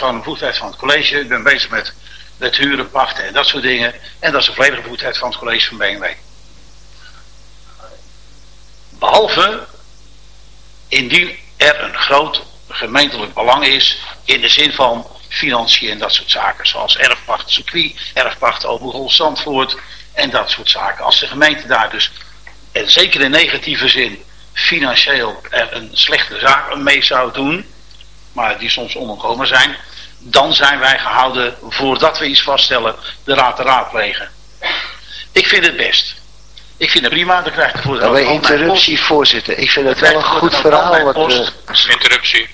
gewoon een bevoegdheid van het college. Ik ben bezig met, met huren, pachten en dat soort dingen. En dat is een volledige bevoegdheid van het college van BMW. Behalve indien er een groot gemeentelijk belang is in de zin van financiën en dat soort zaken. Zoals erfpacht circuit, erfpacht Overhol Zandvoort en dat soort zaken. Als de gemeente daar dus, en zeker in negatieve zin, financieel er een slechte zaak mee zou doen, maar die soms onontkomen zijn, dan zijn wij gehouden, voordat we iets vaststellen, de raad te raadplegen. Ik vind het best. Ik vind het prima, dan krijg je voor de interruptie, voorzitter. Ik vind het wel een goed verhaal. Wat, uh, interruptie.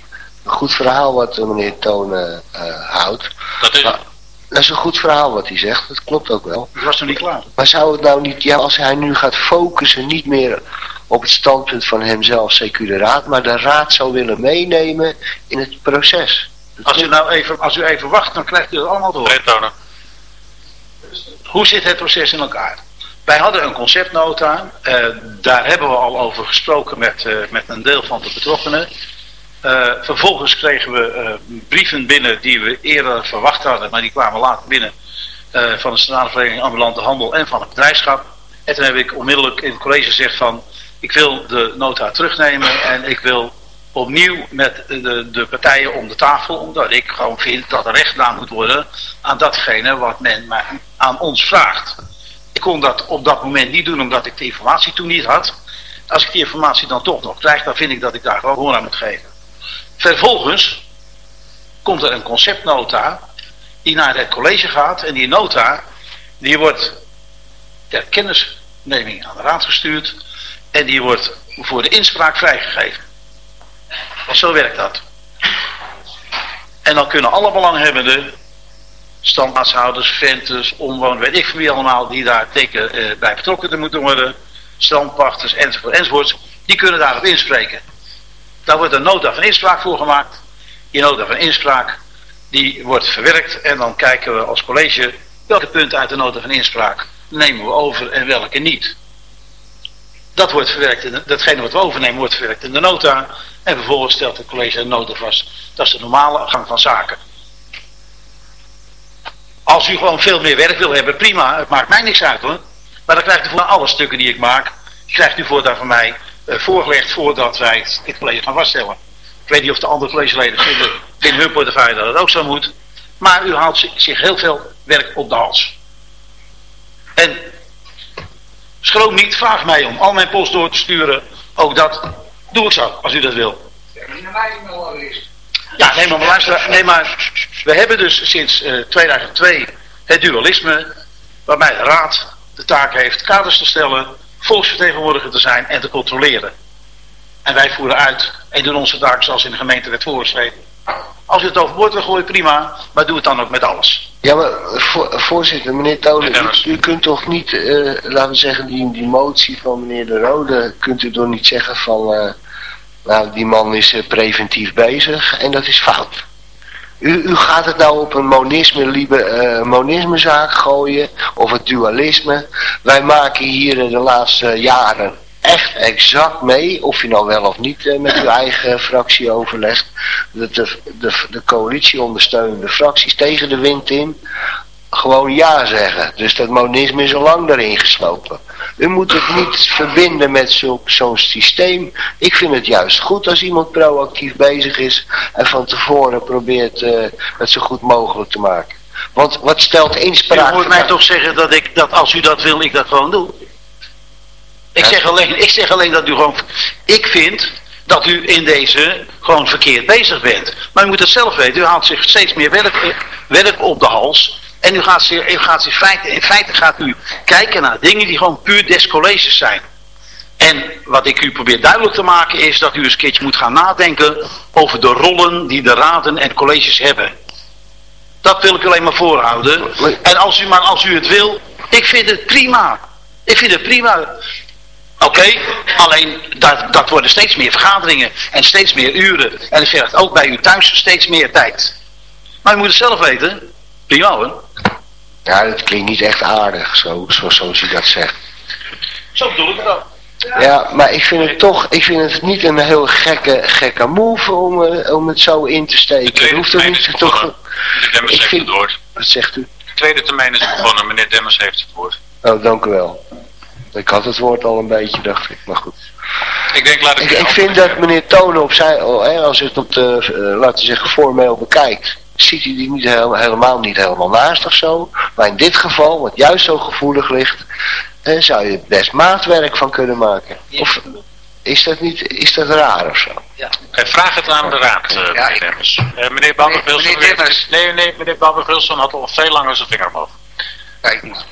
Een goed verhaal wat meneer Toon uh, houdt. Dat is Dat is een goed verhaal wat hij zegt, dat klopt ook wel. Ik was nog niet klaar. Maar zou het nou niet, ja, als hij nu gaat focussen, niet meer op het standpunt van hemzelf, CQ de Raad, maar de Raad zou willen meenemen in het proces. Als u nou even, als u even wacht, dan krijgt u het allemaal door. Hoe zit het proces in elkaar? Wij hadden een conceptnota, uh, daar hebben we al over gesproken met, uh, met een deel van de betrokkenen. Uh, vervolgens kregen we brieven binnen die we eerder verwacht hadden, maar die kwamen later binnen van de Centrale Vereniging Ambulante Handel en van het bedrijfschap. En toen heb ik onmiddellijk in het college gezegd van, ik wil de nota terugnemen en ik wil opnieuw met de, de partijen om de tafel, omdat ik gewoon vind dat er recht gedaan moet worden aan datgene wat men aan ons vraagt. Ik kon dat op dat moment niet doen omdat ik de informatie toen niet had. Als ik die informatie dan toch nog krijg, dan vind ik dat ik daar gewoon hoor aan moet geven. Vervolgens komt er een conceptnota die naar het college gaat. En die nota die wordt ter kennisneming aan de raad gestuurd. En die wordt voor de inspraak vrijgegeven. Zo werkt dat. En dan kunnen alle belanghebbenden standaardshouders, venters, omwoners, weet ik wie allemaal, die daar teken eh, bij betrokken moeten worden, strandpachters enzovoort enzovoort, die kunnen daarop inspreken. Daar wordt een nota van inspraak voor gemaakt. Die nota van inspraak, die wordt verwerkt en dan kijken we als college welke punten uit de nota van inspraak nemen we over en welke niet. Dat wordt verwerkt, in datgene wat we overnemen wordt verwerkt in de nota en vervolgens stelt het college een nota vast. Dat is de normale gang van zaken. Als u gewoon veel meer werk wil hebben, prima. Het maakt mij niks uit hoor. Maar dan krijgt u voor alle stukken die ik maak, krijgt u voortaan van mij uh, voorgelegd voordat wij het, het college gaan vaststellen. Ik weet niet of de andere collegeleden vinden binnen hun portefeuille dat het ook zo moet. Maar u haalt zich heel veel werk op de hals. En schroom niet, vraag mij om al mijn post door te sturen. Ook dat doe ik zo, als u dat wil. Ja, nee maar, luister, nee maar we hebben dus sinds uh, eh, 2002 het dualisme, waarbij de raad de taak heeft kaders te stellen, volksvertegenwoordiger te zijn en te controleren. En wij voeren uit en doen onze taak zoals in de gemeente werd voorgeschreven. Als u het overboord wil gooien, prima, maar doe het dan ook met alles. Ja, maar voorzitter, meneer Tolen, u, u, kunt toch niet, uh, laten we zeggen, die, die motie van meneer De Rode, kunt u toch niet zeggen van, uh, nou, die man is preventief bezig en dat is fout. U, u gaat het nou op een monisme, liebe, monismezaak gooien, of het dualisme. Wij maken hier de laatste jaren echt exact mee, of je nou wel of niet uh, met uw eigen fractie overlegt, dat de, de, de coalitie ondersteunende fracties tegen de wind in gewoon ja zeggen. Dus dat monisme is al lang daarin geslopen. U moet het niet verbinden met zo'n systeem. Ik vind het juist goed als iemand proactief bezig is en van tevoren probeert uh, het zo goed mogelijk te maken. Want wat stelt inspraak... U hoort mij toch zeggen dat, ik, dat als u dat wil, ik dat gewoon doe. Ik, zeg alleen, ik zeg alleen dat u gewoon... Ik vind dat u in deze gewoon verkeerd bezig bent. Maar u moet het zelf weten. U haalt zich steeds meer werk, werk op de hals. En u gaat, u gaat in, feite, in feite gaat u kijken naar dingen die gewoon puur des colleges zijn. En wat ik u probeer duidelijk te maken is dat u eens een keertje moet gaan nadenken over de rollen die de raden en colleges hebben. Dat wil ik alleen maar voorhouden. En als u, maar als u het wil, ik vind het prima. Ik vind het prima. Oké, alleen dat, dat worden steeds meer vergaderingen en steeds meer uren. En dat vergt ook bij u thuis steeds meer tijd. Maar u moet het zelf weten. Prima hoor. Ja, dat klinkt niet echt aardig, zo, zo, zoals u dat zegt. Zo bedoel ik het ook. Ja, maar ik vind het toch, ik vind het niet een heel gekke, gekke move om, uh, om het zo in te steken. De hoeft er niet toch... Meneer Demmers heeft vind, het woord. Wat zegt u? De tweede termijn is begonnen, meneer Demmers heeft het woord. Oh, dank u wel. Ik had het woord al een beetje, dacht ik, maar goed. Ik, denk, laat ik, ik, ik vind dat meneer Tonen op zijn, oh, als het op de, uh, laten we zeggen, formeel bekijkt, ziet hij die niet helemaal, helemaal niet helemaal naast of zo. Maar in dit geval, wat juist zo gevoelig ligt, eh, zou je best maatwerk van kunnen maken. Of is dat niet, is dat raar of zo? Ja. Vraag het aan de raad, uh, ja, meneer Demmers. Uh, meneer Bamber-Wilson nee, nee, meneer Bamber-Wilson had al veel langer zijn vinger omhoog. Kijk niet.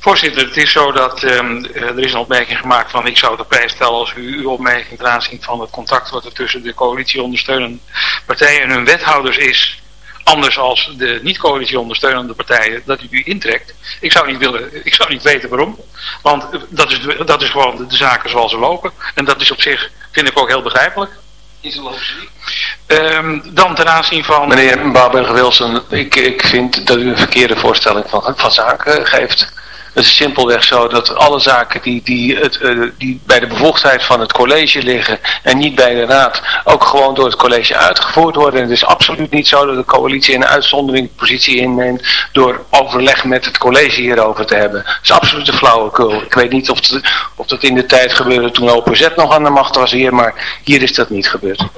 Voorzitter, het is zo dat um, er is een opmerking gemaakt van ik zou de prijs stellen als u uw opmerking ten aanzien van het contact wat er tussen de coalitie ondersteunende partijen en hun wethouders is anders als de niet-coalitie ondersteunende partijen, dat u u intrekt. Ik zou niet, willen, ik zou niet weten waarom. Want dat is, dat is gewoon de, zaken zoals ze lopen. En dat is op zich, vind ik ook heel begrijpelijk. Is een. Um, dan ten aanzien van... Meneer Baber-Wilson, ik, ik vind dat u een verkeerde voorstelling van, van zaken geeft. Het is simpelweg zo dat alle zaken die, die, het, uh, die bij de bevoegdheid van het college liggen en niet bij de raad ook gewoon door het college uitgevoerd worden. En het is absoluut niet zo dat de coalitie een uitzonderingspositie inneemt door overleg met het college hierover te hebben. Het is absoluut een flauwekul. Ik weet niet of, het, of dat in de tijd gebeurde toen OPZ nog aan de macht was hier, maar hier is dat niet gebeurd.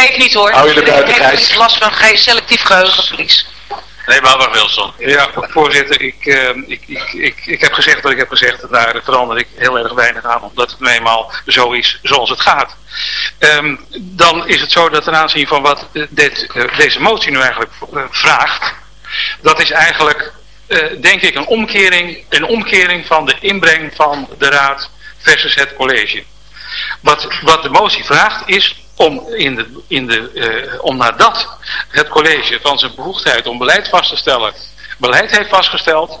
Geef niet hoor. Hou je er buiten, Gijs. Ik last van selectief geheugenverlies. Nee, Barbara Wilson. Ja, voorzitter, ik, uh, ik, ik, ik, ik heb gezegd wat ik heb gezegd. Daar verander ik heel erg weinig aan, omdat het nu eenmaal zo is zoals het gaat. Um, dan is het zo dat ten aanzien van wat dit, uh, deze motie nu eigenlijk uh, vraagt, dat is eigenlijk, denk ik, een omkering, een omkering van de inbreng van de raad versus het college. Wat, wat de motie vraagt is om, in de, in de, uh, om nadat het college van zijn bevoegdheid om beleid vast te stellen, beleid heeft vastgesteld,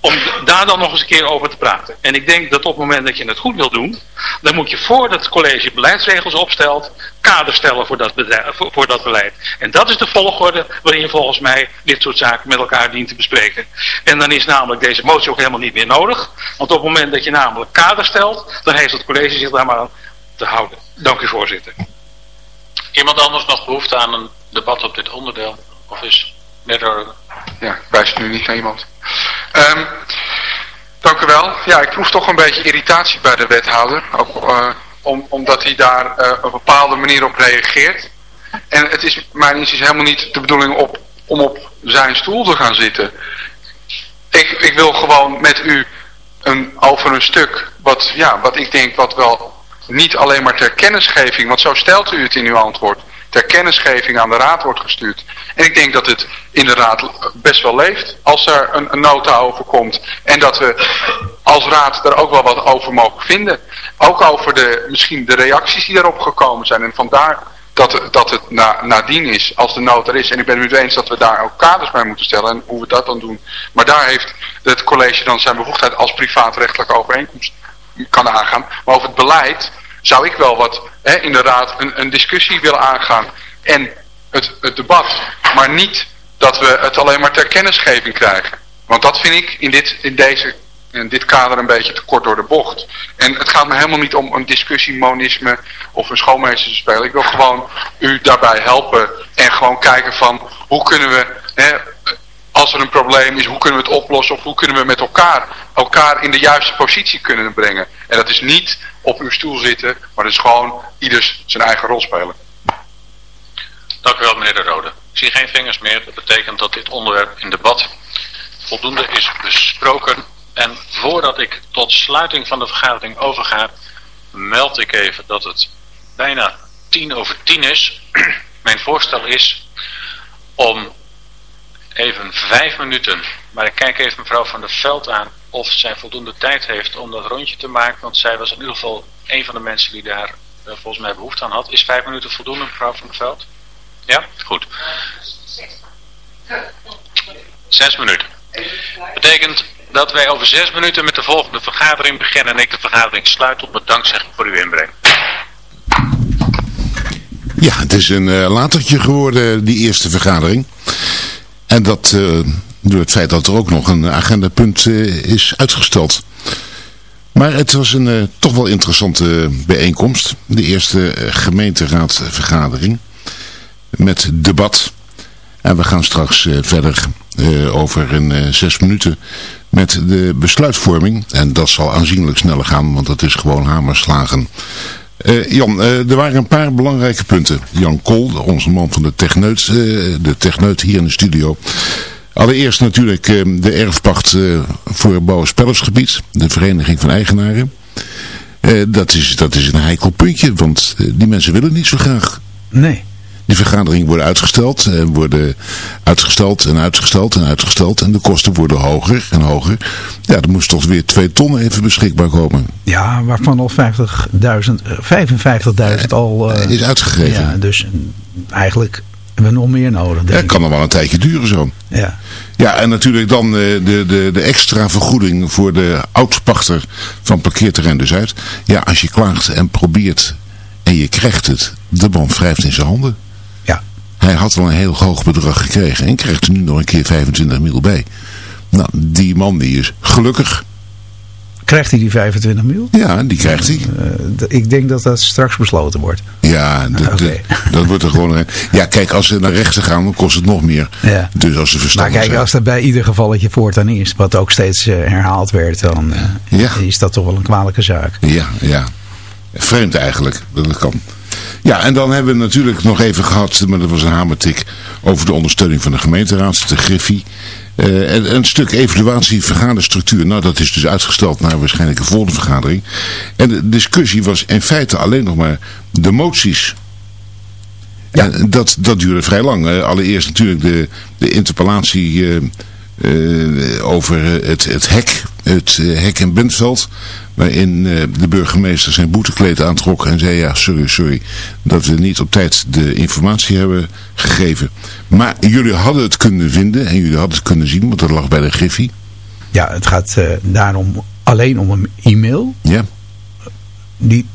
om daar dan nog eens een keer over te praten. En ik denk dat op het moment dat je het goed wil doen, dan moet je voordat het college beleidsregels opstelt, kader stellen voor dat, voor, voor, dat beleid. En dat is de volgorde waarin je volgens mij dit soort zaken met elkaar dient te bespreken. En dan is namelijk deze motie ook helemaal niet meer nodig. Want op het moment dat je namelijk kader stelt, dan heeft het college zich daar maar aan te houden. Dank u voorzitter. Iemand anders nog behoefte aan een debat op dit onderdeel? Of is net Ja, ik wijs nu niet naar iemand. Um, dank u wel. Ja, ik proef toch een beetje irritatie bij de wethouder. Ook, om, omdat hij daar uh, op een bepaalde manier op reageert. En het is mijn inziens helemaal niet de bedoeling op, om op zijn stoel te gaan zitten. Ik, ik wil gewoon met u een, over een stuk wat, ja, wat ik denk wat wel niet alleen maar ter kennisgeving, want zo stelt u het in uw antwoord, ter kennisgeving aan de raad wordt gestuurd. En ik denk dat het in de raad best wel leeft als er een, nota over komt. En dat we als raad er ook wel wat over mogen vinden. Ook over de, misschien de reacties die daarop gekomen zijn. En vandaar dat, dat het na, nadien is, als de nota er is. En ik ben het eens dat we daar ook kaders bij moeten stellen en hoe we dat dan doen. Maar daar heeft het college dan zijn bevoegdheid als privaatrechtelijke overeenkomst kan aangaan. Maar over het beleid zou ik wel wat hè, in de raad een, een discussie willen aangaan. En het, het debat. Maar niet dat we het alleen maar ter kennisgeving krijgen. Want dat vind ik in dit, in deze, in dit kader een beetje te kort door de bocht. En het gaat me helemaal niet om een discussie, monisme of een schoolmeester te spelen. Ik wil gewoon u daarbij helpen en gewoon kijken van hoe kunnen we... Hè, als er een probleem is, hoe kunnen we het oplossen of hoe kunnen we met elkaar elkaar in de juiste positie kunnen brengen. En dat is niet op uw stoel zitten, maar dat is gewoon ieders zijn eigen rol spelen. Dank u wel meneer De Rode. Ik zie geen vingers meer. Dat betekent dat dit onderwerp in debat voldoende is besproken. En voordat ik tot sluiting van de vergadering overga, meld ik even dat het bijna tien over tien is. Mijn voorstel is om even vijf minuten, maar ik kijk even mevrouw van der Veld aan of zij voldoende tijd heeft om dat rondje te maken, want zij was in ieder geval een van de mensen die daar uh, volgens mij behoefte aan had. Is vijf minuten voldoende mevrouw van der Veld? Ja? Goed. Zes minuten. Betekent dat wij over zes minuten met de volgende vergadering beginnen en ik de vergadering sluit op mijn dankzegging voor uw inbreng. Ja, het is een uh, latertje geworden, die eerste vergadering. En dat uh, door het feit dat er ook nog een agendapunt is uitgesteld. Maar het was een toch wel interessante bijeenkomst. De eerste gemeenteraadvergadering met debat. En we gaan straks verder over een zes minuten met de besluitvorming. En dat zal aanzienlijk sneller gaan, want dat is gewoon hamerslagen. Uh, Jan, uh, er waren een paar belangrijke punten. Jan Kool, onze man van de techneut, uh, de techneut hier in de studio. Allereerst natuurlijk de erfpacht voor bouwenspellersgebied, de Vereniging van Eigenaren. dat, is, dat is een heikel puntje, want die mensen willen niet zo graag. Nee. Die vergaderingen worden uitgesteld en worden uitgesteld en uitgesteld en uitgesteld. En de kosten worden hoger en hoger. Ja, er moest toch weer twee ton even beschikbaar komen. Ja, waarvan al 50.000, 55.000 al... Uh, is uitgegeven. Ja, dus eigenlijk hebben we nog meer nodig. Ja, kan nog wel een tijdje duren zo. Ja. Ja, en natuurlijk dan de, de, de, de extra vergoeding voor de oudpachter van parkeerterrein de Zuid. Ja, als je klaagt en probeert en je krijgt het, de man wrijft in zijn handen. Hij had al een heel hoog bedrag gekregen en krijgt er nu nog een keer 25 mil bij. Nou, die man die is gelukkig. Krijgt hij die 25 mil? Ja, die krijgt hij. Uh, ik denk dat dat straks besloten wordt. Ja, dat wordt er gewoon... Ja, kijk, als ze naar rechter gaan, dan kost het nog meer. Ja. Dus als ze verstandig Maar kijk, als dat bij ieder gevalletje voortaan is, wat ook steeds uh, herhaald werd, dan uh, ja. is dat toch wel een kwalijke zaak. Ja, ja. Vreemd eigenlijk, dat het kan. Ja, en dan hebben we natuurlijk nog even gehad, maar dat was een hamertik, over de ondersteuning van de gemeenteraad, de Griffie. Uh, en, een stuk evaluatie vergaderstructuur. Nou, dat is dus uitgesteld naar waarschijnlijk een volgende vergadering. En de discussie was in feite alleen nog maar de moties. Ja. En dat, dat duurde vrij lang. Allereerst natuurlijk de, de interpellatie uh, over het, het hek, het hek in Bentveld. Waarin de burgemeester zijn boetekleed aantrok en zei ja sorry sorry dat we niet op tijd de informatie hebben gegeven. Maar jullie hadden het kunnen vinden en jullie hadden het kunnen zien want dat lag bij de Griffie. Ja het gaat daarom alleen om een e-mail. Ja. Die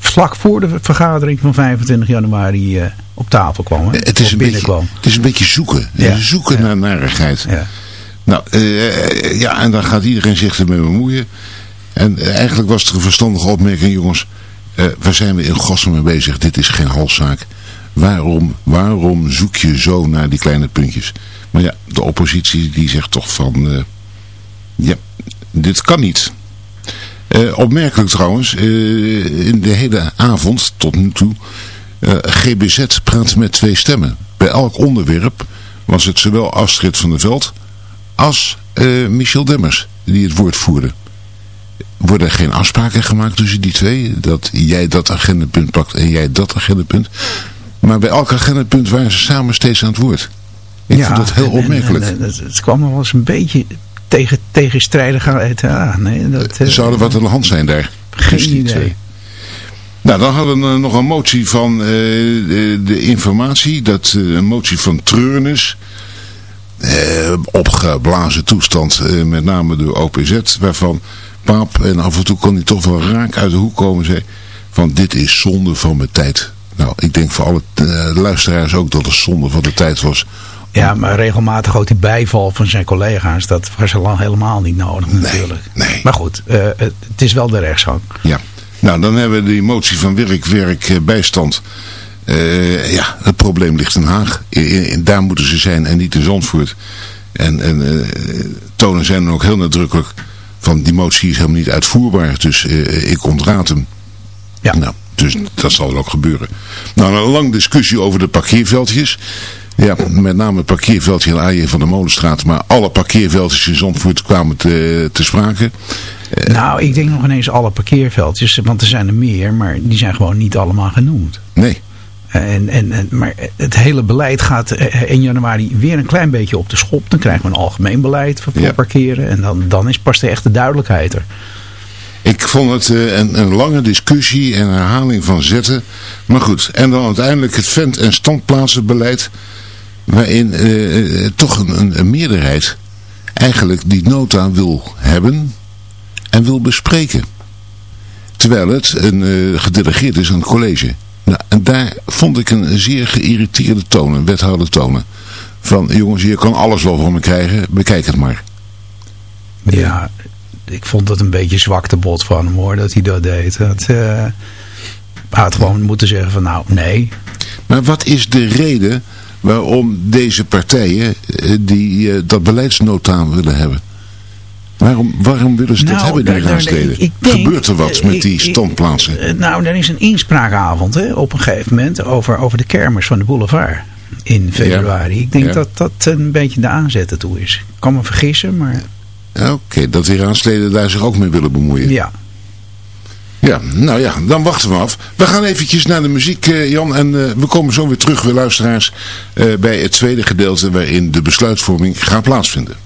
vlak voor de vergadering van 25 januari op tafel kwam. Hè? Het, is een beetje, het is een beetje zoeken. Ja. Zoeken naar narigheid. Ja. Nou, uh, ja, en dan gaat iedereen zich ermee bemoeien. En eigenlijk was het een verstandige opmerking, jongens. Uh, waar zijn we in godsnaam mee bezig? Dit is geen halszaak. Waarom, waarom zoek je zo naar die kleine puntjes? Maar ja, de oppositie die zegt toch van... ja, dit kan niet. opmerkelijk trouwens, in de hele avond tot nu toe... GBZ praat met twee stemmen. Bij elk onderwerp was het zowel Astrid van der Veld als uh, Michel Demmers die het woord voerden. Worden er geen afspraken gemaakt tussen die twee? Dat jij dat agendapunt pakt en jij dat agendapunt. Maar bij elk agendapunt waren ze samen steeds aan het woord. Ik ja, vond dat heel opmerkelijk. En, het kwam wel eens een beetje tegen, tegenstrijdigheid aan. Nee, dat, uh, Zou er wat aan de hand zijn daar? Geen idee. Nou, dan hadden we nog een motie van uh, de, de, informatie. Dat, een motie van Treurnis eh, opgeblazen toestand, eh, met name door OPZ, waarvan Paap, en af en toe kon hij toch wel raak uit de hoek komen, zei van dit is zonde van mijn tijd. Nou, ik denk voor alle uh, luisteraars ook dat het zonde van de tijd was. Ja, maar regelmatig ook die bijval van zijn collega's, dat was al helemaal niet nodig natuurlijk. Nee. Maar goed, uh, het is wel de rechtsgang. Ja. Nou, dan hebben we die motie van werk, werk, bijstand. Uh, ja, het probleem ligt in Haag. In, daar moeten ze zijn en niet in Zandvoort. En, en uh, tonen zijn dan ook heel nadrukkelijk van die motie is helemaal niet uitvoerbaar. Dus uh, ik ontraad hem. Ja. Nou, dus dat zal er ook gebeuren. Nou, een lang discussie over de parkeerveldjes. Ja, met name het parkeerveldje in AJ van de Molenstraat. Maar alle parkeerveldjes in Zandvoort kwamen te, te sprake. Nou, ik denk nog ineens alle parkeerveldjes. Want er zijn er meer, maar die zijn gewoon niet allemaal genoemd. Nee. En, en, en, maar het hele beleid gaat eh, in januari weer een klein beetje op de schop. Dan krijgen we een algemeen beleid voor ja. parkeren. En dan, dan is pas de echte duidelijkheid er. Ik vond het uh, een, een, lange discussie en herhaling van zetten. Maar goed, en dan uiteindelijk het vent- en standplaatsenbeleid. Waarin uh, toch een, een, meerderheid eigenlijk die nota wil hebben en wil bespreken. Terwijl het een gedelegeerd is aan het college. Nou, en daar vond ik een zeer geïrriteerde toon, een wethouder tonen. van jongens, je kan alles wel van me krijgen, bekijk het maar. Ja, ik vond het een beetje zwakte bot van hem hoor, dat hij dat deed. Dat, uh, hij had gewoon moeten zeggen van nou, nee. Maar wat is de reden waarom deze partijen eh, die uh, dat beleidsnota willen hebben? Waarom, waarom willen ze dat nou, hebben, die raadsleden? Gebeurt er wat met die standplaatsen? Nou, er is een inspraakavond hè, op een gegeven moment over, over de kermis van de boulevard in februari. Ik denk dat dat een beetje de aanzet ertoe is. Ik kan me vergissen, maar... Oké, dat die raadsleden daar zich ook mee willen bemoeien. Ja. Ja, nou ja, dan wachten we af. We gaan eventjes naar de muziek, eh, Jan. En uh, we komen zo weer terug, weer luisteraars, uh, bij het tweede gedeelte waarin de besluitvorming gaat plaatsvinden.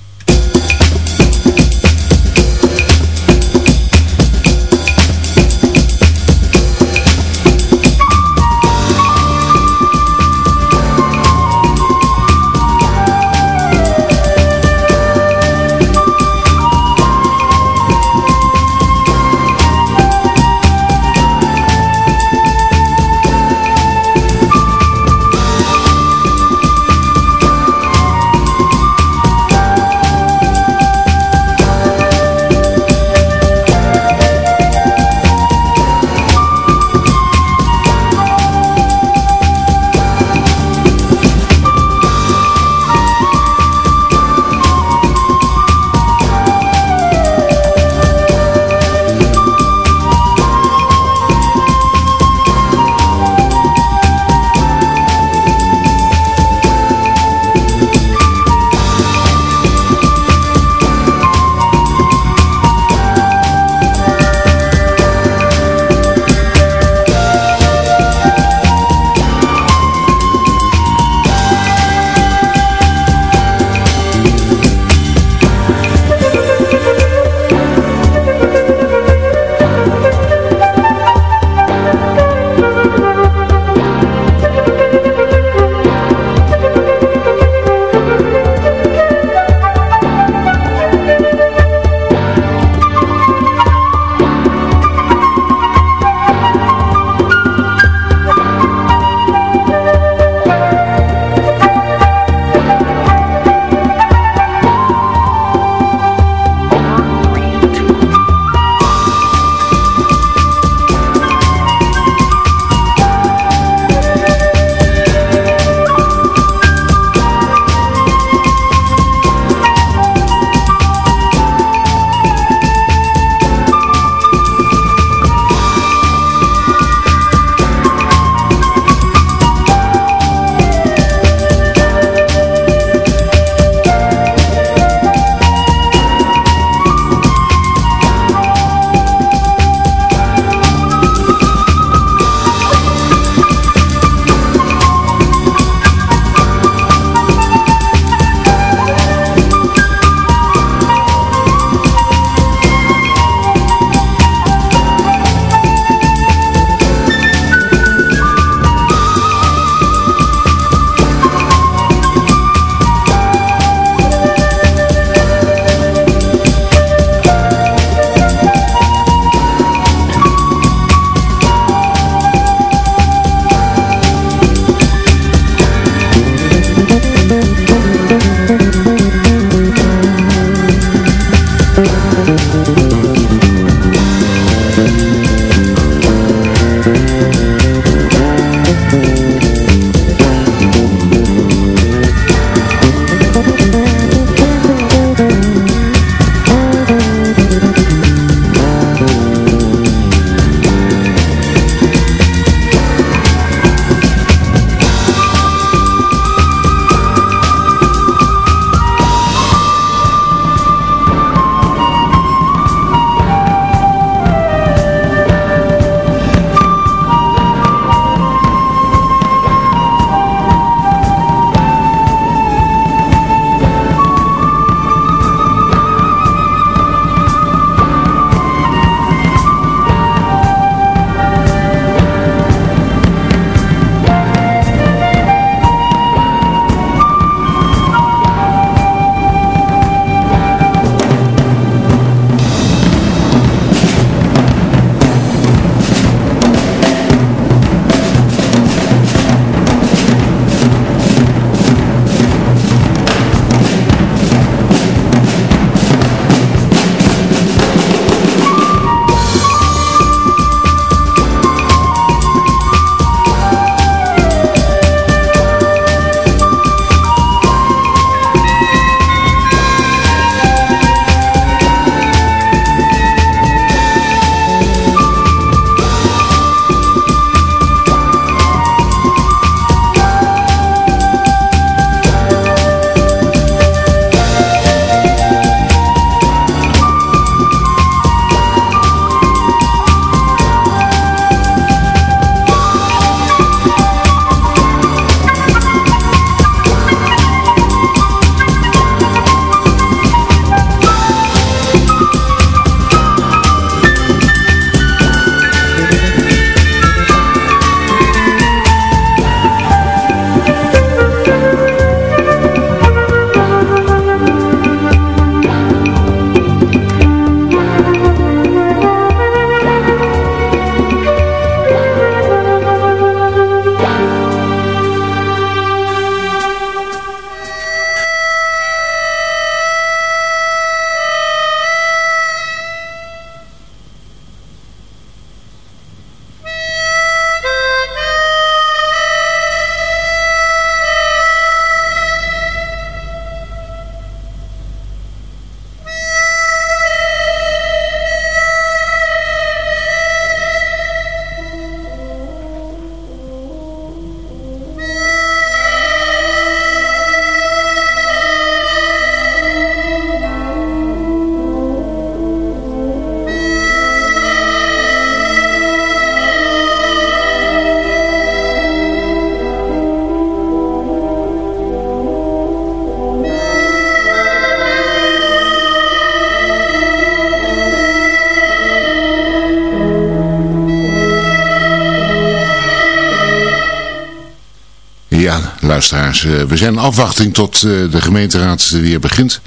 Luisteraars, we zijn in afwachting tot de gemeenteraad weer begint.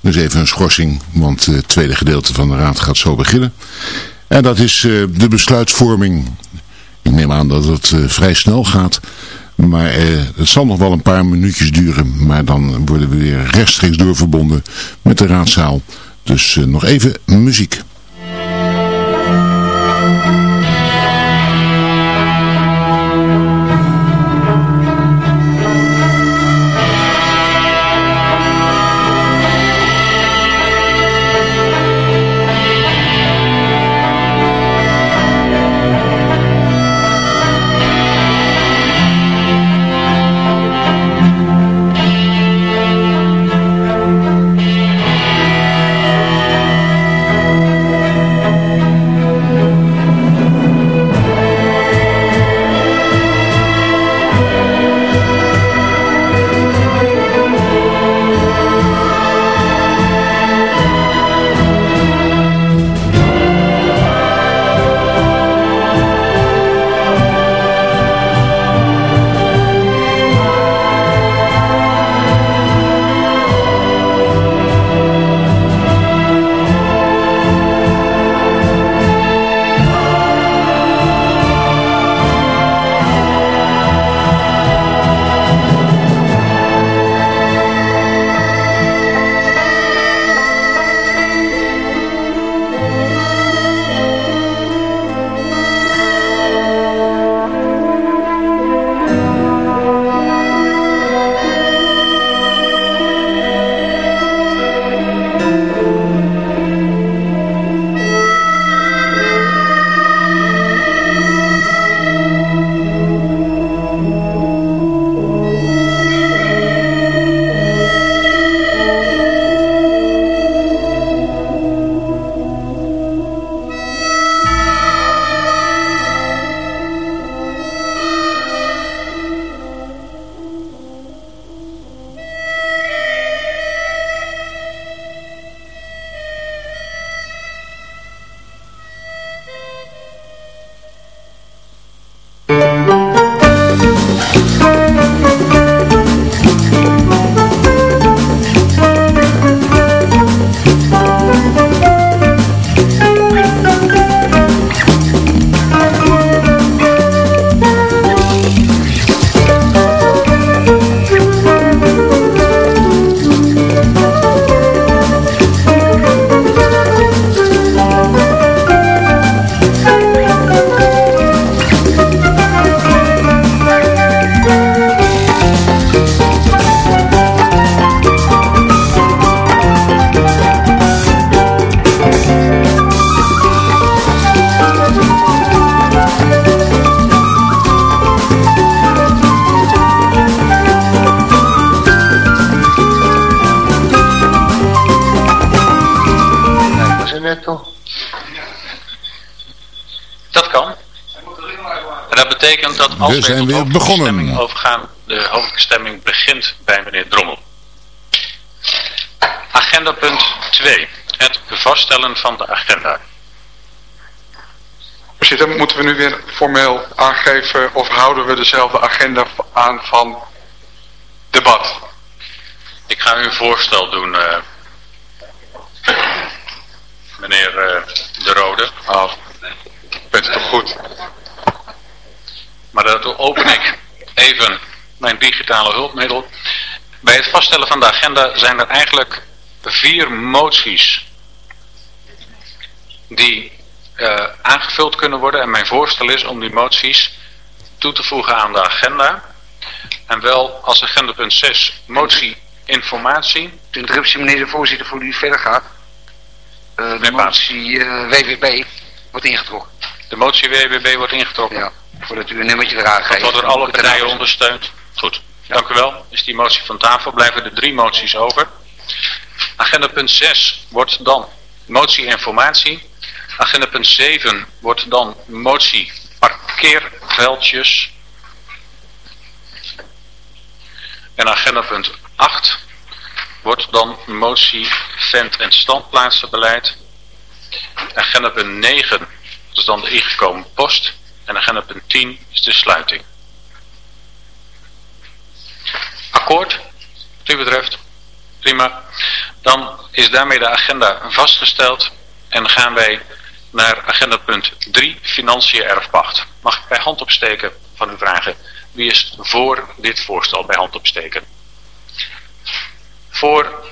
Dus even een schorsing, want het tweede gedeelte van de raad gaat zo beginnen. En dat is de besluitvorming. Ik neem aan dat het vrij snel gaat. Maar het zal nog wel een paar minuutjes duren. Maar dan worden we weer rechtstreeks doorverbonden met de raadzaal. Dus nog even muziek. Als we zijn weer begonnen. overgaan, de hoofdstemming begint bij meneer Drommel. Agenda punt 2. Het vaststellen van de agenda. Voorzitter, moeten we nu weer formeel aangeven of houden we dezelfde agenda aan van debat? Ik ga u een voorstel doen, uh, meneer uh, De Rode. Oh, bent u toch goed? Maar daartoe open ik even mijn digitale hulpmiddel. Bij het vaststellen van de agenda zijn er eigenlijk vier moties die uh, aangevuld kunnen worden. En mijn voorstel is om die moties toe te voegen aan de agenda. En wel als agenda punt 6 motie informatie. De interruptie meneer de voorzitter voor u verder gaat. Uh, de motie uh, eh, WWB wordt ingetrokken. De motie WWB wordt ingetrokken? Ja. Voordat u een nummertje eraan geeft. Dat wordt alle partijen ondersteund. Goed, dank u wel. Is die motie van tafel. Blijven er drie moties over. Agenda punt 6 wordt dan motie informatie. Agenda punt 7 wordt dan motie parkeerveldjes. En agenda punt 8 wordt dan motie vent- en standplaatsenbeleid. Agenda punt 9 is dan de ingekomen post. En agenda punt 10 is de sluiting. Akkoord, wat u betreft? Prima. Dan is daarmee de agenda vastgesteld en gaan wij naar agenda punt 3, financiën erfpacht. Mag ik bij hand opsteken van u vragen, wie is voor dit voorstel bij hand opsteken? Voor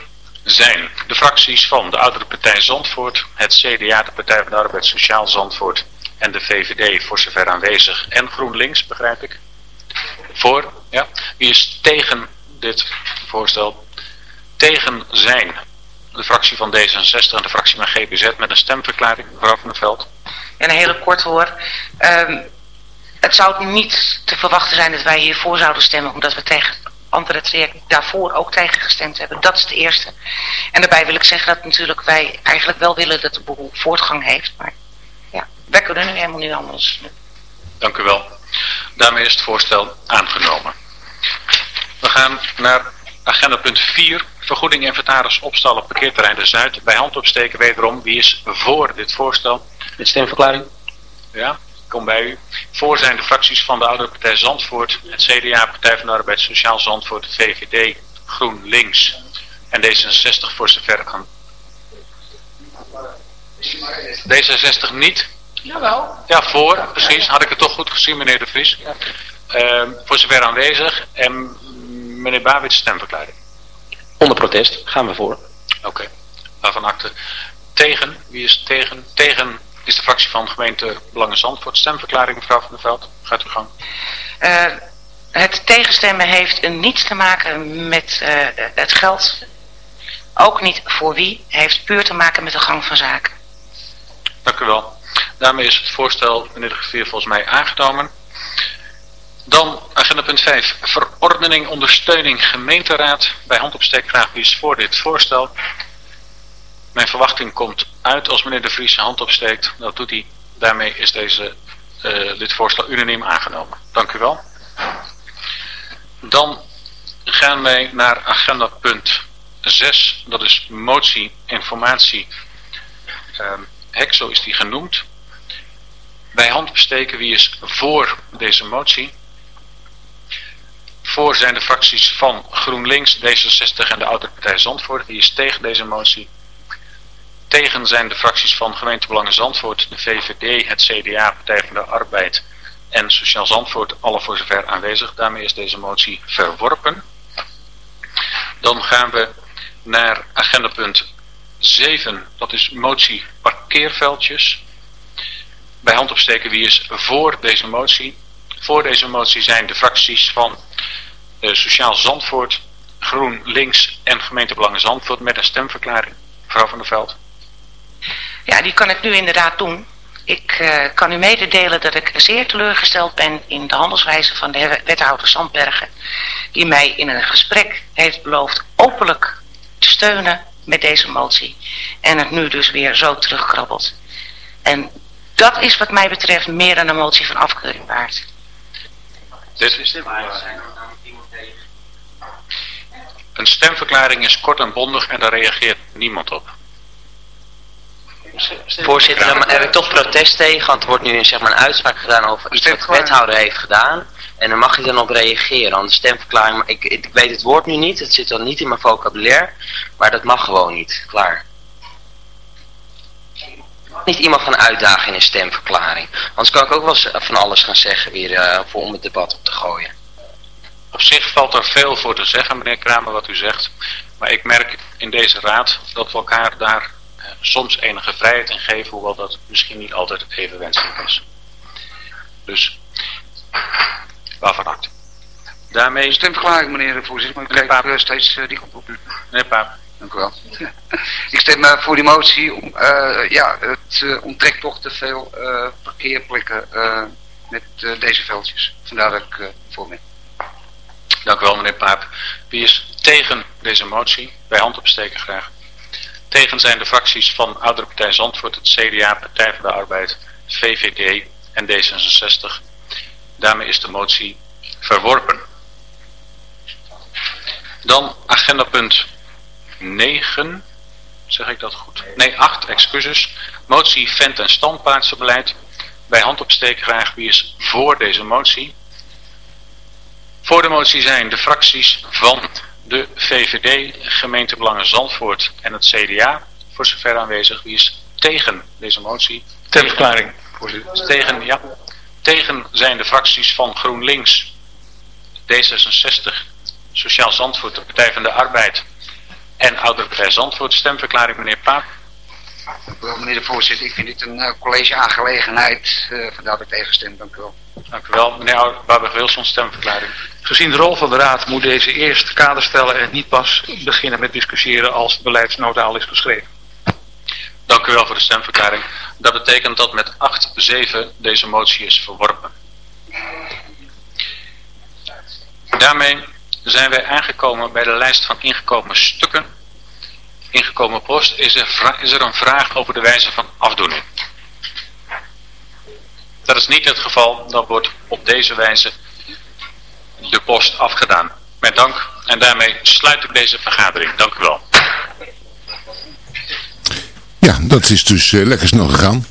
zijn de fracties van de Oudere Partij Zandvoort, het CDA, de Partij van de Arbeid Sociaal Zandvoort en de VVD voor zover aanwezig en GroenLinks, begrijp ik. Voor, ja. Wie is tegen dit voorstel? Tegen zijn de fractie van D66 en de fractie van GBZ met een stemverklaring, mevrouw van der Veld. En een hele kort hoor. Um, het zou niet te verwachten zijn dat wij hiervoor zouden stemmen, omdat we tegen andere trajecten daarvoor ook tegen gestemd hebben. Dat is de eerste. En daarbij wil ik zeggen dat natuurlijk wij eigenlijk wel willen dat de boel voortgang heeft. Maar ja, wij kunnen nu helemaal niet anders. Dank u wel. Daarmee is het voorstel aangenomen. We gaan naar agenda punt 4. Vergoeding inventaris opstallen parkeerterrein de Zuid. Bij hand opsteken wederom. Wie is voor dit voorstel? Met stemverklaring. Ja, kom bij u. Voor zijn de fracties van de Oudere Partij Zandvoort, het CDA, Partij van de Arbeid, Sociaal Zandvoort, VVD, GroenLinks en D66 voor zover aan. D66 niet? Jawel. Ja, voor, precies. Had ik het toch goed gezien, meneer De Vries. Uh, voor zover aanwezig. En meneer Babits stemverklaring. Onder protest gaan we voor. Oké, okay. waarvan akte. Tegen, wie is tegen? Tegen is de fractie van gemeente Belangen Zandvoort. Stemverklaring, mevrouw Van der Veld. Gaat u gang. Uh, het tegenstemmen heeft niets te maken met uh, het geld. Ook niet voor wie. Het heeft puur te maken met de gang van zaken. Dank u wel. Daarmee is het voorstel, meneer de griffier, volgens mij aangenomen. Dan agenda punt 5. Verordening ondersteuning gemeenteraad. Bij handopsteek graag wie is voor dit voorstel. Mijn verwachting komt uit als meneer De Vries zijn hand opsteekt. Dat doet hij. Daarmee is deze, uh, dit voorstel unaniem aangenomen. Dank u wel. Dan gaan wij naar agenda punt 6. Dat is motie, informatie. Uh, Hexo is die genoemd. Bij hand besteken wie is voor deze motie. Voor zijn de fracties van GroenLinks, D66 en de Oude Partij Zandvoort. Wie is tegen deze motie? Tegen zijn de fracties van Gemeentebelangen Zandvoort, de VVD, het CDA, Partij van de Arbeid en Sociaal Zandvoort, alle voor zover aanwezig. Daarmee is deze motie verworpen. Dan gaan we naar agenda punt 7, dat is motie parkeerveldjes. Bij hand opsteken wie is voor deze motie. Voor deze motie zijn de fracties van uh, Sociaal Zandvoort, Groen Links en Gemeentebelangen Zandvoort met een stemverklaring. Mevrouw van der Veld. Ja, die kan ik nu inderdaad doen. Ik uh, kan u mededelen dat ik zeer teleurgesteld ben in de handelswijze van de wethouder Sandbergen. Die mij in een gesprek heeft beloofd openlijk te steunen met deze motie. En het nu dus weer zo terugkrabbelt. En dat is wat mij betreft meer dan een motie van afkeuring waard. Dit is Een stemverklaring is kort en bondig en daar reageert niemand op. Voorzitter, er is toch protest tegen, want er wordt nu zeg maar, een uitspraak gedaan over iets wat de wethouder heeft gedaan. En dan mag je dan op reageren, aan de stemverklaring. Ik, ik weet het woord nu niet, het zit dan niet in mijn vocabulaire, maar dat mag gewoon niet. Klaar. Niet iemand gaan uitdagen in een stemverklaring. Anders kan ik ook wel van alles gaan zeggen weer uh, voor om het debat op te gooien. Op zich valt er veel voor te zeggen, meneer Kramer, wat u zegt. Maar ik merk in deze raad dat we elkaar daar soms enige vrijheid in geven, hoewel dat misschien niet altijd even wenselijk is. Dus, waarvan acte. Daarmee... Stemverklaring, meneer de voorzitter, maar ik kijk steeds uh, die kant op. Meneer Paap. Dank u wel. ik stem uh, voor die motie. Om, uh, ja, het uh, onttrekt toch te veel parkeerplekken met deze veldjes. Vandaar dat ik voor ben. Dank u wel, meneer Paap. Wie is tegen deze motie? Bij hand opsteken graag. Tegen zijn de fracties van Oudere Partij Zandvoort, het CDA, Partij voor de Arbeid, VVD en D66. Daarmee is de motie verworpen. Dan agenda punt 9. Zeg ik dat goed? Nee, 8, excuses. Motie vent- en standplaatsenbeleid. Bij hand opsteken graag wie is voor deze motie. Voor de motie zijn de fracties van de VVD, gemeentebelangen Zandvoort en het CDA voor zover aanwezig. Wie is tegen deze motie? Ter verklaring. Tegen, ja. Tegen zijn de fracties van GroenLinks, D66, Sociaal Zandvoort, de Partij van de Arbeid en Oudere Partij Zandvoort. Stemverklaring meneer Paap. Meneer de voorzitter, ik vind dit een uh, college-aangelegenheid. Uh, vandaar dat ik tegenstem. Dank u wel. Dank u wel. Meneer Babber Wilson, stemverklaring. Gezien de rol van de Raad moet deze eerst kader stellen en niet pas beginnen met discussiëren als de beleidsnota al is geschreven. Dank u wel voor de stemverklaring. Dat betekent dat met 8-7 deze motie is verworpen. Daarmee zijn wij aangekomen bij de lijst van ingekomen stukken. Ingekomen post is er, er een vraag over de wijze van afdoening. Dat is niet het geval, dan wordt op deze wijze de post afgedaan. Met dank en daarmee sluit ik deze vergadering. Dank u wel. Ja, dat is dus uh, lekker snel gegaan.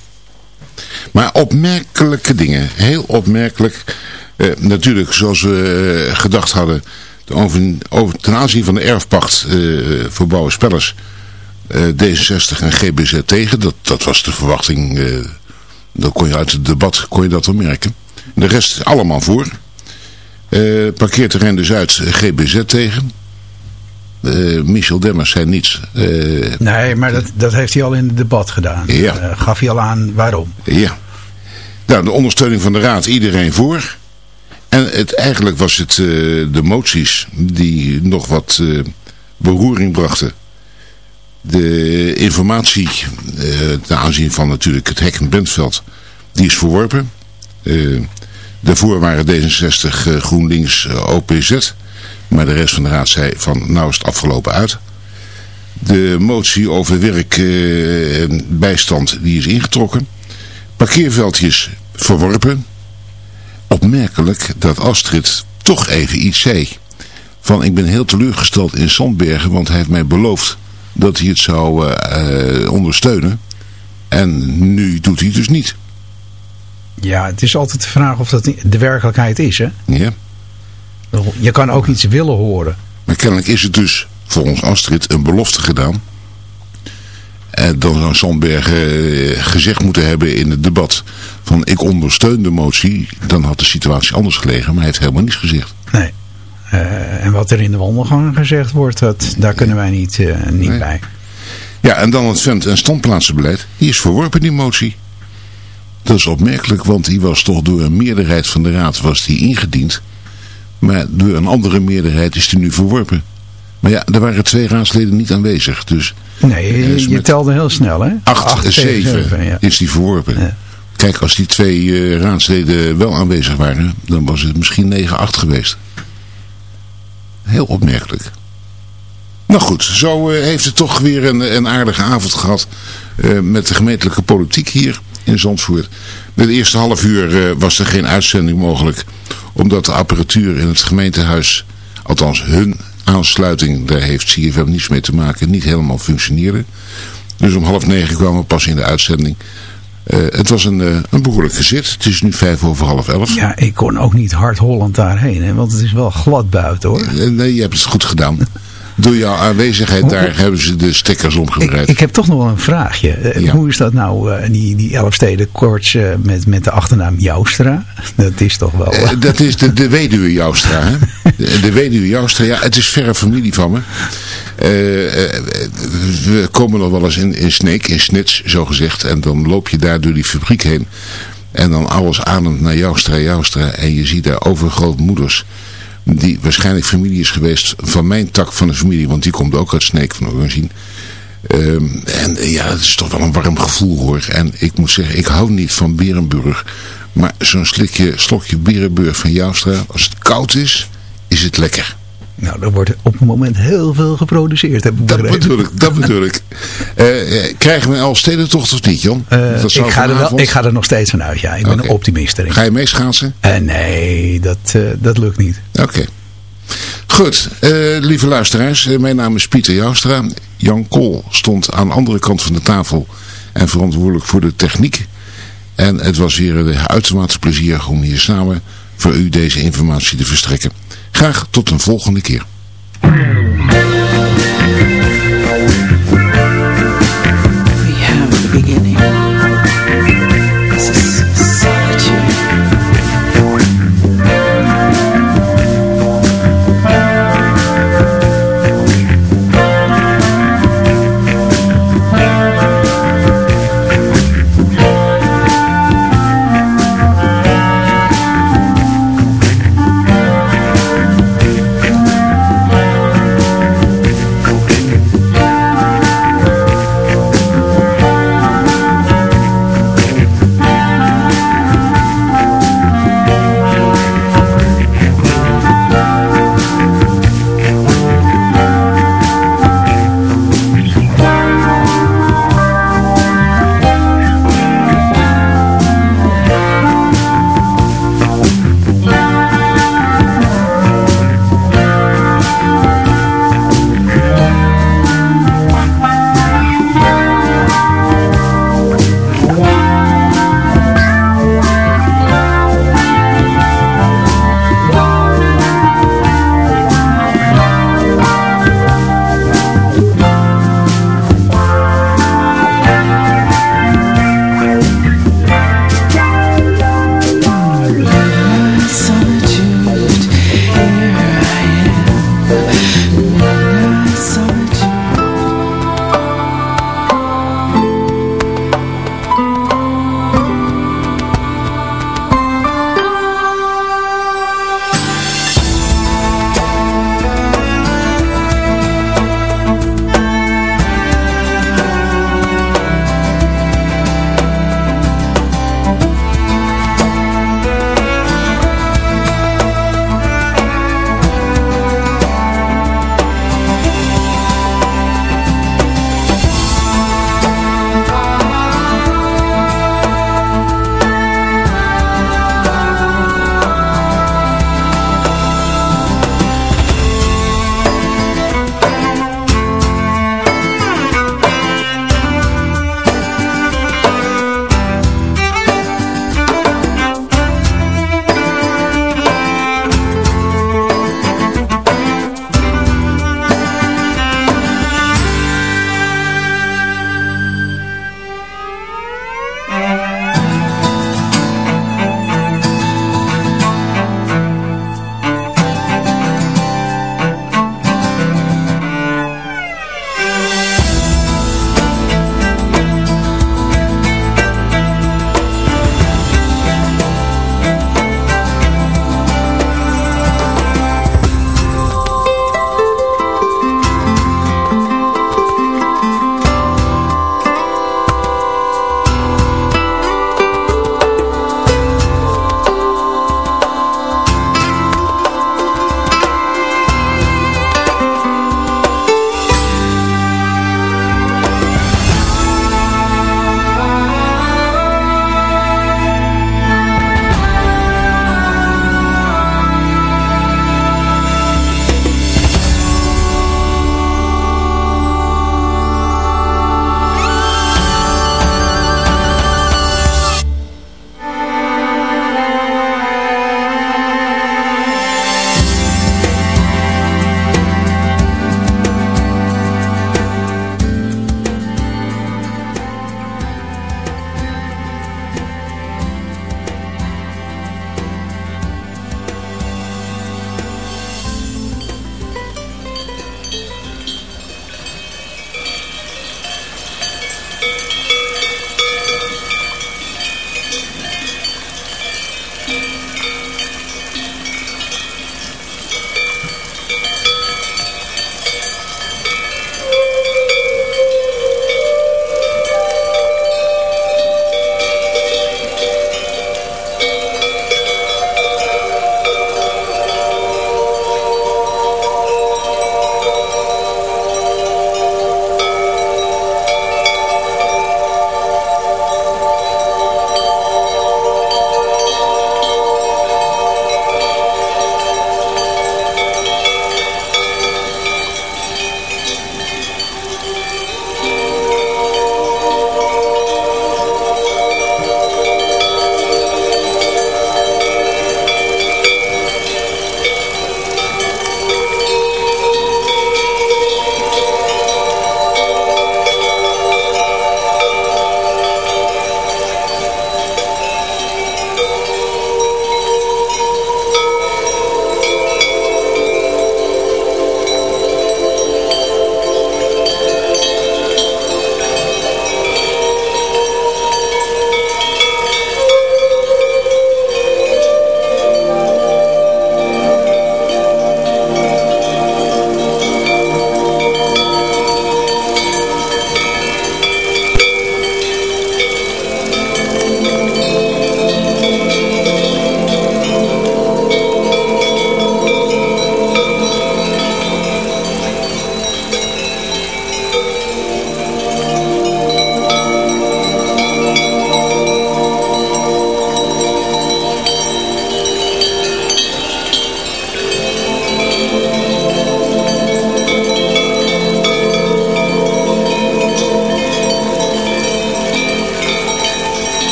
Maar opmerkelijke dingen. Heel opmerkelijk. Uh, natuurlijk, zoals we uh, gedacht hadden. Over, ten aanzien van de erfpacht voor bouwenspellers. D66 en GBZ tegen. Dat, dat was de verwachting. dat kon je uit het debat kon je dat wel merken. De rest allemaal voor. parkeerterrein de Zuid GBZ tegen. Uh, Michel Demmers zei niets. Uh, nee, maar dat, dat heeft hij al in het debat gedaan. Ja. Uh, gaf hij al aan waarom. Ja. Nou, de ondersteuning van de Raad, iedereen voor. En het, eigenlijk was het de moties die nog wat beroering brachten. De informatie ten aanzien van natuurlijk het hek in Bentveld, die is verworpen. daarvoor waren D66, GroenLinks, OPZ... Maar de rest van de raad zei van nou is het afgelopen uit. De motie over werkbijstand uh, die is ingetrokken. Parkeerveldjes verworpen. Opmerkelijk dat Astrid toch even iets zei. Van ik ben heel teleurgesteld in Zandbergen want hij heeft mij beloofd dat hij het zou uh, ondersteunen. En nu doet hij het dus niet. Ja, het is altijd de vraag of dat de werkelijkheid is, hè? Ja. Je kan ook iets willen horen. Maar kennelijk is het dus volgens Astrid een belofte gedaan. En dan zou Sandberg eh, gezegd moeten hebben in het debat van ik ondersteun de motie. Dan had de situatie anders gelegen, maar hij heeft helemaal niets gezegd. Nee. Uh, en wat er in de wandelgang gezegd wordt, dat, daar kunnen wij niet, uh, niet nee. bij. Ja, en dan het vent- en standplaatsenbeleid. Die is verworpen, die motie. Dat is opmerkelijk, want die was toch door een meerderheid van de raad was die ingediend. Maar door een andere meerderheid is die nu verworpen. Maar ja, er waren twee raadsleden niet aanwezig. Dus, nee, je, dus je telde heel snel hè? 8 7 ja. is die verworpen. Ja. Kijk, als die twee uh, raadsleden wel aanwezig waren, dan was het misschien 9-8 geweest. Heel opmerkelijk. Nou goed, zo uh, heeft het toch weer een, een aardige avond gehad uh, met de gemeentelijke politiek hier in Zandvoort. De eerste half uur was er geen uitzending mogelijk omdat de apparatuur in het gemeentehuis, althans hun aansluiting, daar heeft CFM niets mee te maken, niet helemaal functioneerde. Dus om half negen kwamen we pas in de uitzending. Uh, het was een, uh, een behoorlijk gezit. Het is nu vijf over half elf. Ja, ik kon ook niet hard Holland daarheen, hè, want het is wel glad buiten hoor. Nee, je hebt het goed gedaan. Door jouw aanwezigheid daar hebben ze de stickers omgedraaid. Ik, ik heb toch nog wel een vraagje. Ja. Hoe is dat nou, uh, die, die Elfsteden koorts uh, met, met de achternaam Joustra? Dat is toch wel... Uh, dat is de, de weduwe Joustra, hè? De, de weduwe Joustra, ja, het is verre familie van me. we komen nog wel eens in, in Sneek, in Snits, zo gezegd. En dan loop je daar door die fabriek heen. En dan alles ademend naar Joustra, Joustra. En je ziet daar overgrootmoeders die waarschijnlijk familie is geweest van mijn tak van de familie, want die komt ook uit Sneek van Orangine. Um, en ja, het is toch wel een warm gevoel hoor. En ik moet zeggen, ik hou niet van Berenburg. Maar zo'n slokje Berenburg van Joustra, als het koud is, is het lekker. Nou, er wordt op het moment heel veel geproduceerd. Heb ik dat bedoel ik, dat bedoel ik. Uh, krijgen we een Elfstedentocht of niet, Jon? Uh, ik, ga er wel, ik ga er nog steeds vanuit, ja. Ik ben een optimist erin. Ga je meeschaatsen? Uh, nee, dat, dat lukt niet. Oké. Okay. Goed, lieve luisteraars. mijn naam is Pieter Joustra. Jan Kool stond aan de andere kant van de tafel en verantwoordelijk voor de techniek. En het was weer een uitermate plezier om hier samen voor u deze informatie te verstrekken. Graag tot een volgende keer.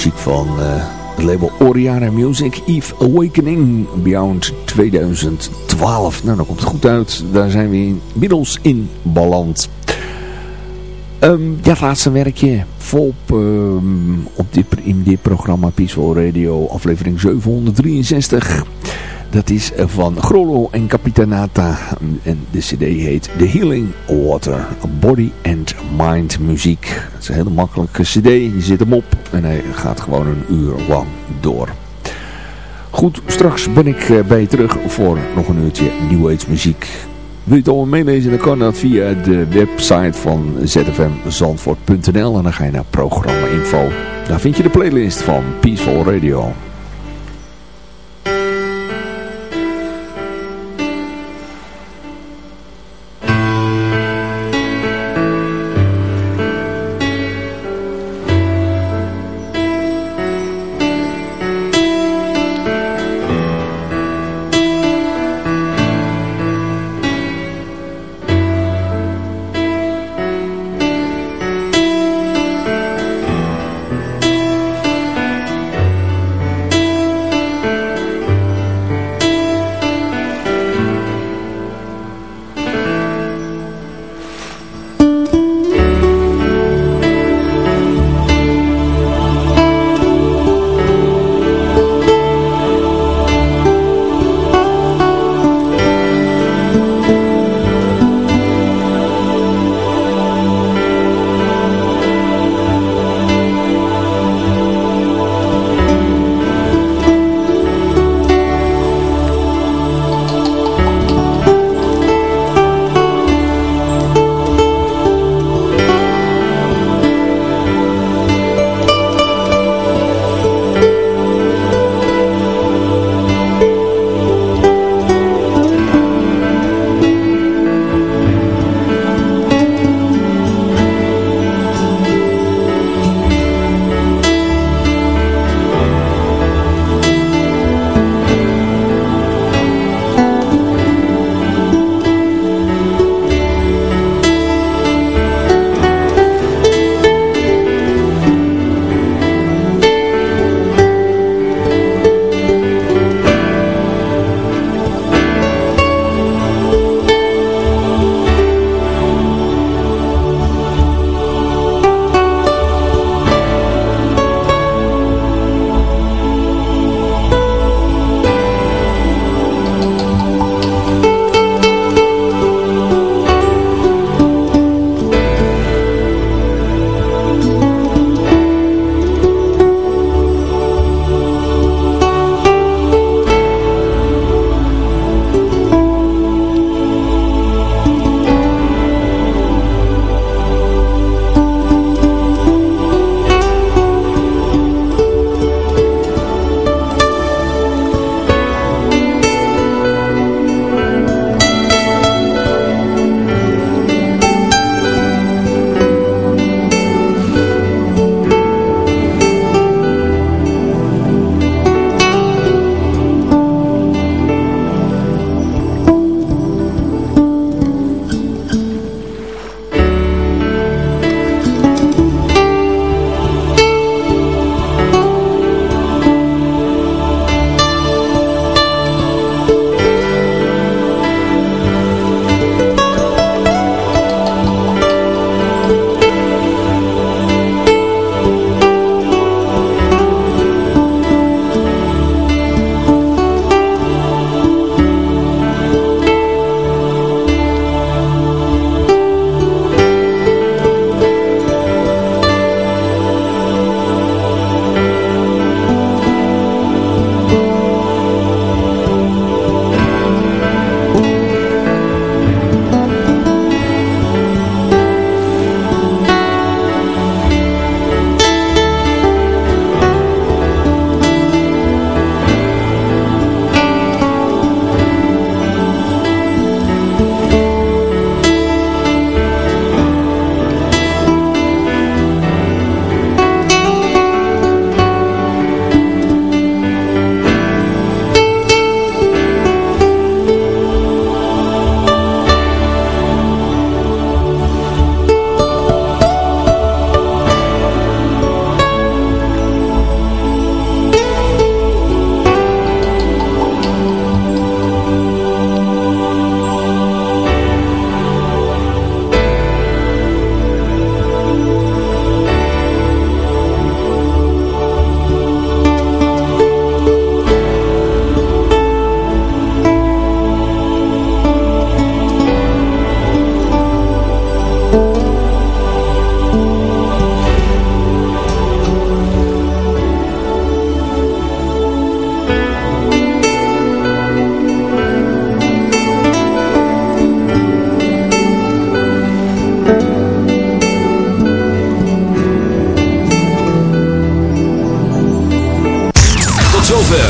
Muziek van uh, het label Oriana Music, Eve Awakening, Beyond 2012. Nou, dan komt goed uit. Daar zijn we inmiddels in beland. Um, ja, het laatste werkje. Volp um, op in dit programma Peaceful Radio, aflevering 763. Dat is van Grollo en Capitanata. En de cd heet The Healing Water. Body and Mind muziek. Het is een hele makkelijke cd. Je zit hem op en hij gaat gewoon een uur lang door. Goed, straks ben ik eh, bij je terug voor nog een uurtje New Age muziek. Wil je het allemaal meelezen, dan kan dat via de website van zfmzandvoort.nl en dan ga je naar programma info. Daar vind je de playlist van Peaceful Radio.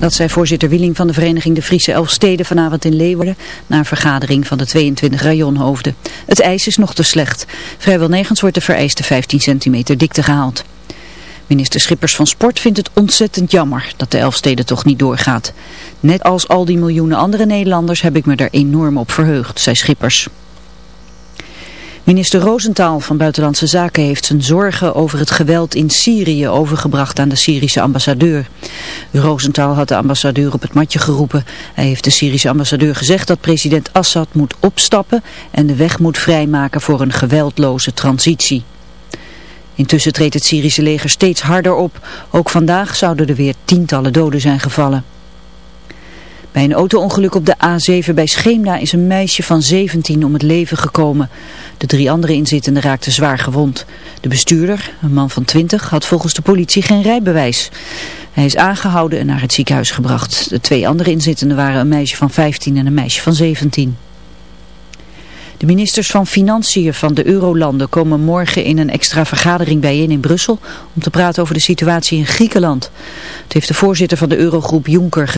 Dat zei voorzitter Wieling van de vereniging De Friese Elfsteden vanavond in Leeuwarden na een vergadering van de 22 rajonhoofden. Het ijs is nog te slecht. Vrijwel nergens wordt de vereiste 15 centimeter dikte gehaald. Minister Schippers van Sport vindt het ontzettend jammer dat de Elfstedentocht niet doorgaat. Net als al die miljoenen andere Nederlanders heb ik me er enorm op verheugd, zei Schippers. Minister Roosentaal van Buitenlandse Zaken heeft zijn zorgen over het geweld in Syrië overgebracht aan de Syrische ambassadeur. Roosentaal had de ambassadeur op het matje geroepen. Hij heeft de Syrische ambassadeur gezegd dat president Assad moet opstappen en de weg moet vrijmaken voor een geweldloze transitie. Intussen treedt het Syrische leger steeds harder op. Ook vandaag zouden er weer tientallen doden zijn gevallen. Bij een auto-ongeluk op de A7 bij Scheemda is een meisje van 17 om het leven gekomen. De drie andere inzittenden raakten zwaar gewond. De bestuurder, een man van 20, had volgens de politie geen rijbewijs. Hij is aangehouden en naar het ziekenhuis gebracht. De twee andere inzittenden waren een meisje van 15 en een meisje van 17. De ministers van Financiën van de Eurolanden komen morgen in een extra vergadering bijeen in Brussel om te praten over de situatie in Griekenland. Het heeft de voorzitter van de Eurogroep Juncker